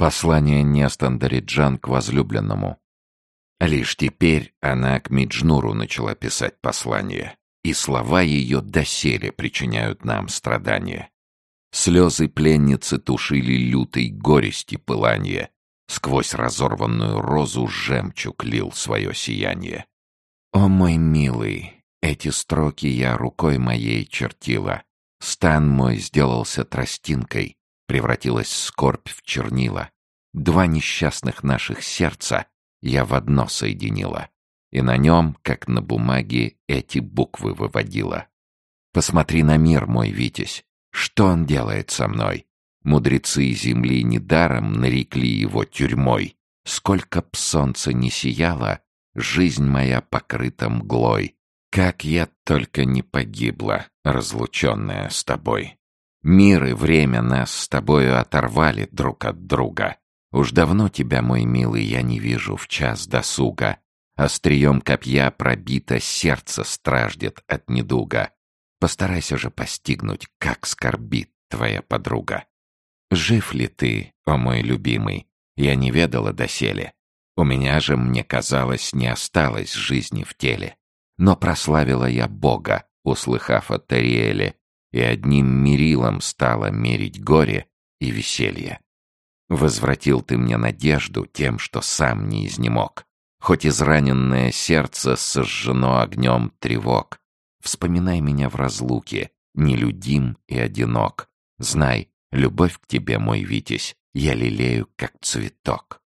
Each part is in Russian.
Послание Нестандариджан к возлюбленному. Лишь теперь она к Миджнуру начала писать послание, и слова ее доселе причиняют нам страдания. Слезы пленницы тушили лютой горести пыланье, сквозь разорванную розу жемчуг лил свое сияние. О мой милый, эти строки я рукой моей чертила, стан мой сделался тростинкой, превратилась скорбь в чернила. Два несчастных наших сердца я в одно соединила, и на нем, как на бумаге, эти буквы выводила. Посмотри на мир, мой Витязь, что он делает со мной? Мудрецы земли недаром нарекли его тюрьмой. Сколько б солнца не сияло, жизнь моя покрыта мглой. Как я только не погибла, разлученная с тобой. Мир и время нас с тобою оторвали друг от друга. Уж давно тебя, мой милый, я не вижу в час досуга. Острием копья пробито сердце страждет от недуга. Постарайся же постигнуть, как скорбит твоя подруга. Жив ли ты, о мой любимый? Я не ведала доселе. У меня же, мне казалось, не осталось жизни в теле. Но прославила я Бога, услыхав о Тариэле, и одним мерилом стала мерить горе и веселье. Возвратил ты мне надежду тем, что сам не изнемог. Хоть израненное сердце сожжено огнем тревог. Вспоминай меня в разлуке, нелюдим и одинок. Знай, любовь к тебе, мой Витязь, я лелею, как цветок.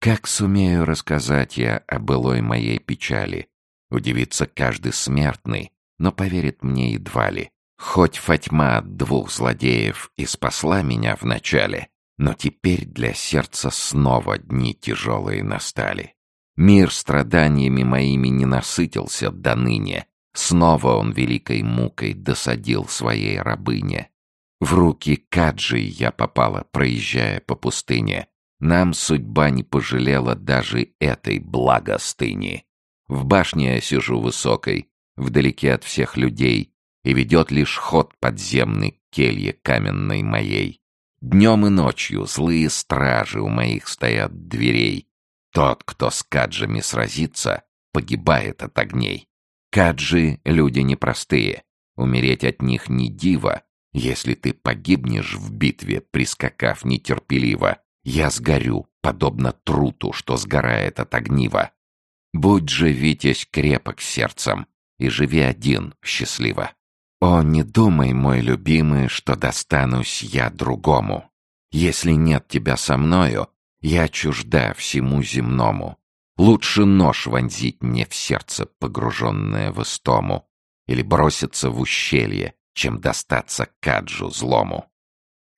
Как сумею рассказать я о былой моей печали? Удивится каждый смертный, но поверит мне едва ли. Хоть Фатьма от двух злодеев и спасла меня вначале, но теперь для сердца снова дни тяжелые настали. Мир страданиями моими не насытился до ныне. Снова он великой мукой досадил своей рабыне. В руки Каджи я попала, проезжая по пустыне. Нам судьба не пожалела даже этой благостыни. В башне я сижу высокой, вдалеке от всех людей, и ведет лишь ход подземный к келье каменной моей. Днем и ночью злые стражи у моих стоят дверей. Тот, кто с каджами сразится, погибает от огней. Каджи — люди непростые. Умереть от них не диво. Если ты погибнешь в битве, прискакав нетерпеливо, я сгорю, подобно труту, что сгорает от огнива. Будь же, Витязь, крепок сердцем, и живи один счастливо. О, не думай, мой любимый, что достанусь я другому. Если нет тебя со мною, я чужда всему земному. Лучше нож вонзить мне в сердце, погруженное в истому, или броситься в ущелье, чем достаться каджу злому.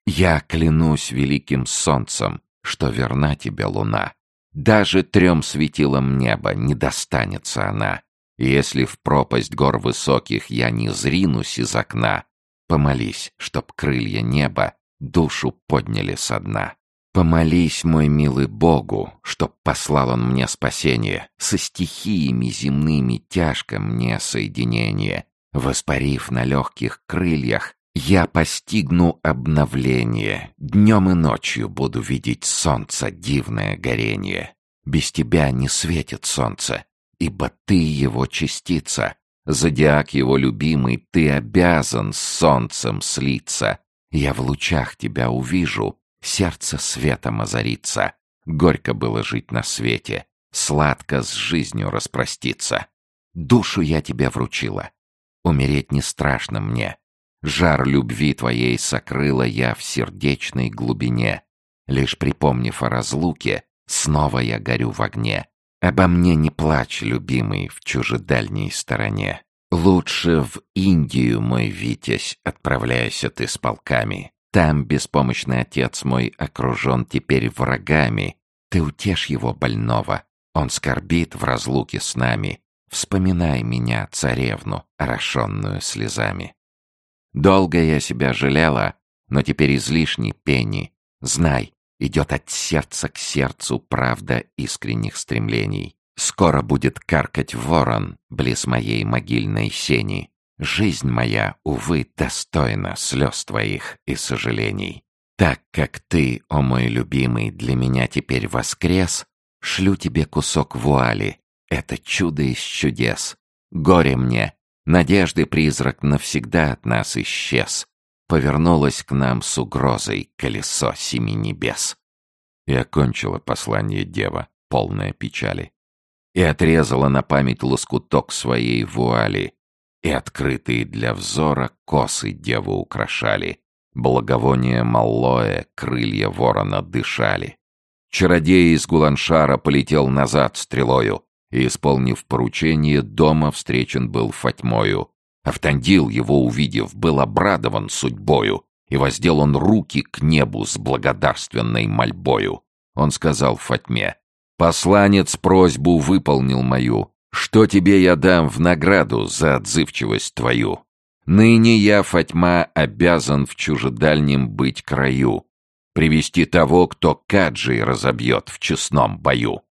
Я клянусь великим солнцем, что верна тебе луна. Даже трем светилам неба не достанется она, если в пропасть гор высоких я не зринусь из окна, помолись, чтоб крылья неба душу подняли со дна. Помолись, мой милый Богу, чтоб послал он мне спасение, со стихиями земными тяжко мне соединение. Воспарив на легких крыльях, я постигну обновление, днем и ночью буду видеть солнце дивное горение. Без тебя не светит солнце, ибо ты его частица. Зодиак его любимый, ты обязан с солнцем слиться. Я в лучах тебя увижу, сердце светом озарится. Горько было жить на свете, сладко с жизнью распроститься. Душу я тебе вручила. Умереть не страшно мне. Жар любви твоей сокрыла я в сердечной глубине. Лишь припомнив о разлуке, снова я горю в огне. Обо мне не плачь, любимый, в чужедальней стороне. Лучше в Индию, мой Витязь, отправляйся ты с полками. Там беспомощный отец мой окружен теперь врагами. Ты утешь его больного. Он скорбит в разлуке с нами. Вспоминай меня, царевну, орошенную слезами. Долго я себя жалела, но теперь излишней пени. Знай, Идет от сердца к сердцу правда искренних стремлений. Скоро будет каркать ворон близ моей могильной сени. Жизнь моя, увы, достойна слез твоих и сожалений. Так как ты, о мой любимый, для меня теперь воскрес, шлю тебе кусок вуали. Это чудо из чудес. Горе мне, надежды призрак навсегда от нас исчез. Повернулось к нам с угрозой колесо семи небес. И окончила послание дева, полное печали. И отрезала на память лоскуток своей вуали, и открытые для взора косы деву украшали. Благовоние малое, крылья ворона дышали. Чародей из Гуланшара полетел назад стрелою, и, исполнив поручение, дома встречен был Фатьмою. Автандил, его увидев, был обрадован судьбою, и воздел он руки к небу с благодарственной мольбою. Он сказал Фатьме, «Посланец просьбу выполнил мою. Что тебе я дам в награду за отзывчивость твою? Ныне я, Фатьма, обязан в чужедальнем быть краю, привести того, кто каджи разобьет в честном бою».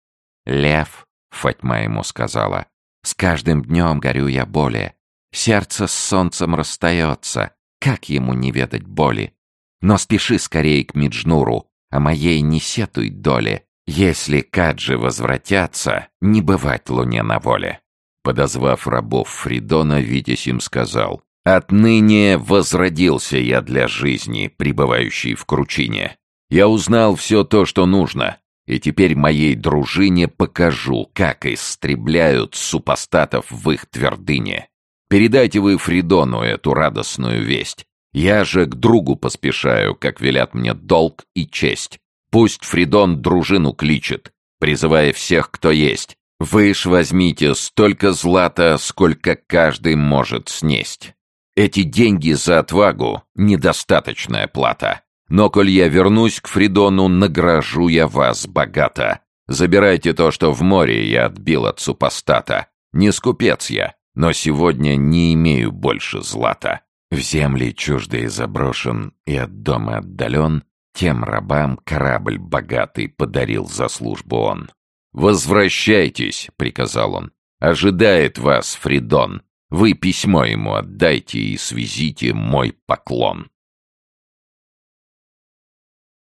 «Лев», — Фатьма ему сказала, — «с каждым днем горю я более. Сердце с солнцем расстается, как ему не ведать боли? Но спеши скорее к Миджнуру, а моей не сетуй доли. Если каджи возвратятся, не бывать луне на воле». Подозвав рабов Фридона, Витязь им сказал, «Отныне возродился я для жизни, пребывающей в кручине. Я узнал все то, что нужно, и теперь моей дружине покажу, как истребляют супостатов в их твердыне. Передайте вы Фридону эту радостную весть. Я же к другу поспешаю, как велят мне долг и честь. Пусть Фридон дружину кличет, призывая всех, кто есть. Вы ж возьмите столько злата, сколько каждый может снесть. Эти деньги за отвагу — недостаточная плата. Но коль я вернусь к Фридону, награжу я вас богато. Забирайте то, что в море я отбил от супостата. Не скупец я, но сегодня не имею больше злата. В земли чуждый заброшен и от дома отдален, тем рабам корабль богатый подарил за службу он. «Возвращайтесь», — приказал он. «Ожидает вас Фридон. Вы письмо ему отдайте и свезите мой поклон».